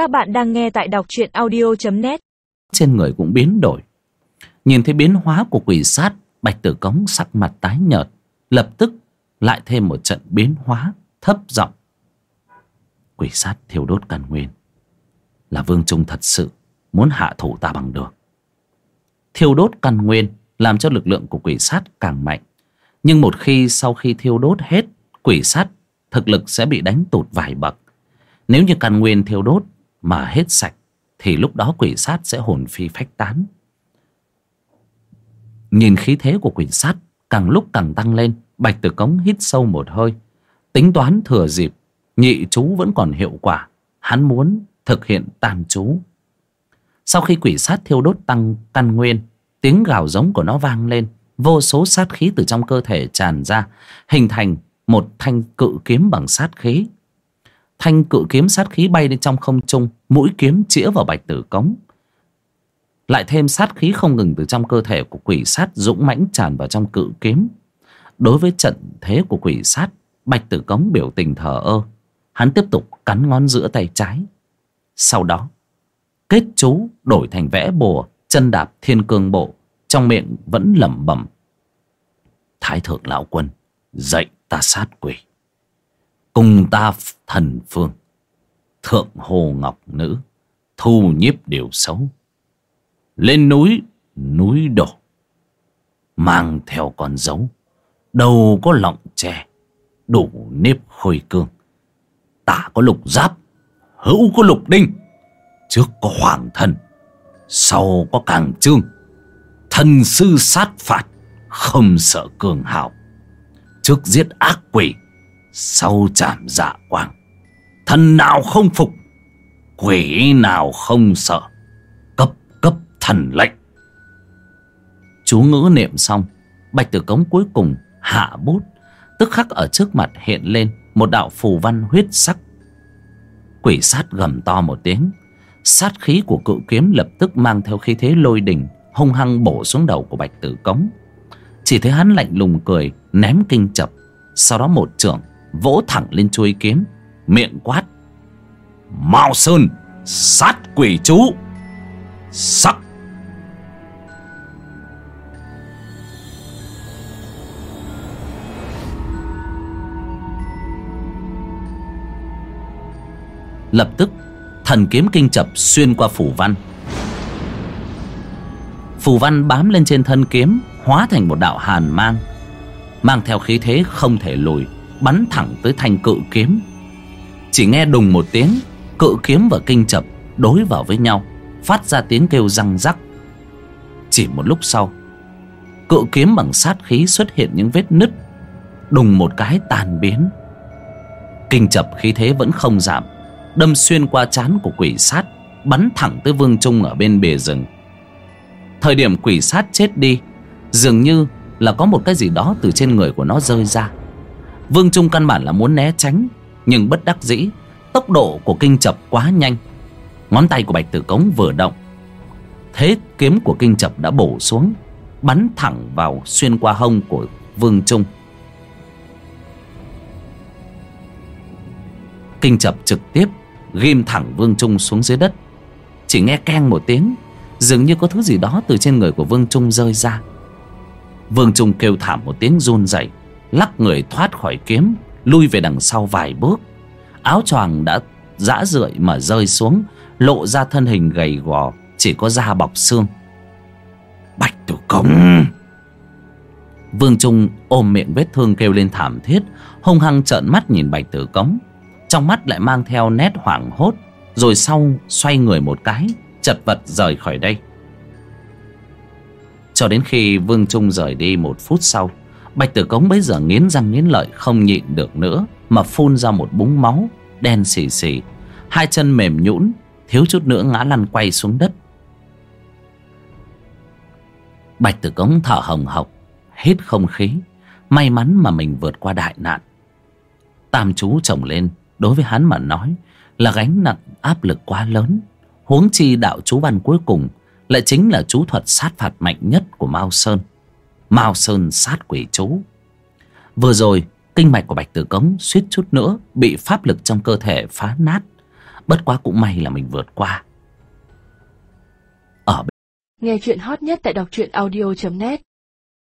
Các bạn đang nghe tại đọc truyện audio.net Trên người cũng biến đổi. Nhìn thấy biến hóa của quỷ sát, Bạch tử cống sắc mặt tái nhợt, Lập tức lại thêm một trận biến hóa Thấp giọng. Quỷ sát thiêu đốt càn nguyên. Là vương trung thật sự Muốn hạ thủ ta bằng được. Thiêu đốt căn nguyên Làm cho lực lượng của quỷ sát càng mạnh. Nhưng một khi sau khi thiêu đốt hết, Quỷ sát thực lực sẽ bị đánh tụt vài bậc. Nếu như căn nguyên thiêu đốt mà hết sạch, Thì lúc đó quỷ sát sẽ hồn phi phách tán. Nhìn khí thế của quỷ sát, Càng lúc càng tăng lên, Bạch Tử Cống hít sâu một hơi. Tính toán thừa dịp, Nhị chú vẫn còn hiệu quả, Hắn muốn thực hiện tam chú. Sau khi quỷ sát thiêu đốt tăng căn nguyên, Tiếng gào giống của nó vang lên, Vô số sát khí từ trong cơ thể tràn ra, Hình thành một thanh cự kiếm bằng sát khí thanh cự kiếm sát khí bay lên trong không trung, mũi kiếm chĩa vào bạch tử cống. Lại thêm sát khí không ngừng từ trong cơ thể của quỷ sát dũng mãnh tràn vào trong cự kiếm. Đối với trận thế của quỷ sát, bạch tử cống biểu tình thờ ơ. Hắn tiếp tục cắn ngón giữa tay trái. Sau đó, kết chú đổi thành vẽ bùa, chân đạp thiên cương bộ, trong miệng vẫn lẩm bẩm. Thái thượng lão quân dậy ta sát quỷ cùng ta thần phương, thượng hồ ngọc nữ, thu nhiếp điều xấu. Lên núi núi đổ, mang theo con dấu. Đầu có lọng tre, đủ nếp khôi cương. Tả có lục giáp, hữu có lục đinh. Trước có hoàng thần sau có càng trương. Thần sư sát phạt, không sợ cường hào. Trước giết ác quỷ sau chạm dạ quang, thần nào không phục, quỷ nào không sợ, cấp cấp thần lệnh. Chú ngữ niệm xong, bạch tử cống cuối cùng hạ bút, tức khắc ở trước mặt hiện lên một đạo phù văn huyết sắc. Quỷ sát gầm to một tiếng, sát khí của cự kiếm lập tức mang theo khí thế lôi đình, hung hăng bổ xuống đầu của bạch tử cống. Chỉ thấy hắn lạnh lùng cười, ném kinh chập, sau đó một trưởng vỗ thẳng lên chuôi kiếm, miệng quát, mao sơn, sát quỷ chú, sắc. Lập tức, thần kiếm kinh chập xuyên qua phủ văn. Phù văn bám lên trên thân kiếm, hóa thành một đạo hàn mang mang theo khí thế không thể lùi bắn thẳng tới thanh cự kiếm. Chỉ nghe đùng một tiếng, cự kiếm và kinh chập đối vào với nhau, phát ra tiếng kêu răng rắc. Chỉ một lúc sau, cự kiếm bằng sát khí xuất hiện những vết nứt, đùng một cái tàn biến. Kinh chập khí thế vẫn không giảm, đâm xuyên qua chán của quỷ sát, bắn thẳng tới vương trung ở bên bìa rừng. Thời điểm quỷ sát chết đi, dường như là có một cái gì đó từ trên người của nó rơi ra vương trung căn bản là muốn né tránh, nhưng bất đắc dĩ, tốc độ của kinh chập quá nhanh. Ngón tay của bạch tử cống vừa động, thế kiếm của kinh chập đã bổ xuống, bắn thẳng vào xuyên qua hông của vương trung. Kinh chập trực tiếp ghim thẳng vương trung xuống dưới đất. Chỉ nghe keng một tiếng, dường như có thứ gì đó từ trên người của vương trung rơi ra. Vương trung kêu thảm một tiếng run rẩy lắc người thoát khỏi kiếm, lui về đằng sau vài bước. Áo choàng đã giã rượi mà rơi xuống, lộ ra thân hình gầy gò, chỉ có da bọc xương. Bạch tử công! Vương trung ôm miệng vết thương kêu lên thảm thiết, hung hăng trợn mắt nhìn bạch tử cống trong mắt lại mang theo nét hoảng hốt, rồi sau xoay người một cái, chật vật rời khỏi đây. Cho đến khi vương trung rời đi một phút sau bạch tử cống bấy giờ nghiến răng nghiến lợi, không nhịn được nữa, mà phun ra một búng máu, đen xì xì. Hai chân mềm nhũn, thiếu chút nữa ngã lăn quay xuống đất. Bạch tử cống thở hồng hộc, hít không khí. May mắn mà mình vượt qua đại nạn. Tam chú chồng lên, đối với hắn mà nói là gánh nặng áp lực quá lớn. Huống chi đạo chú văn cuối cùng lại chính là chú thuật sát phạt mạnh nhất của mao sơn mao sơn sát quỷ chú. Vừa rồi, kinh mạch của bạch tử cống suýt chút nữa bị pháp lực trong cơ thể phá nát. Bất quá cũng may là mình vượt qua. Ở Nghe chuyện hot nhất tại đọc truyện audio.net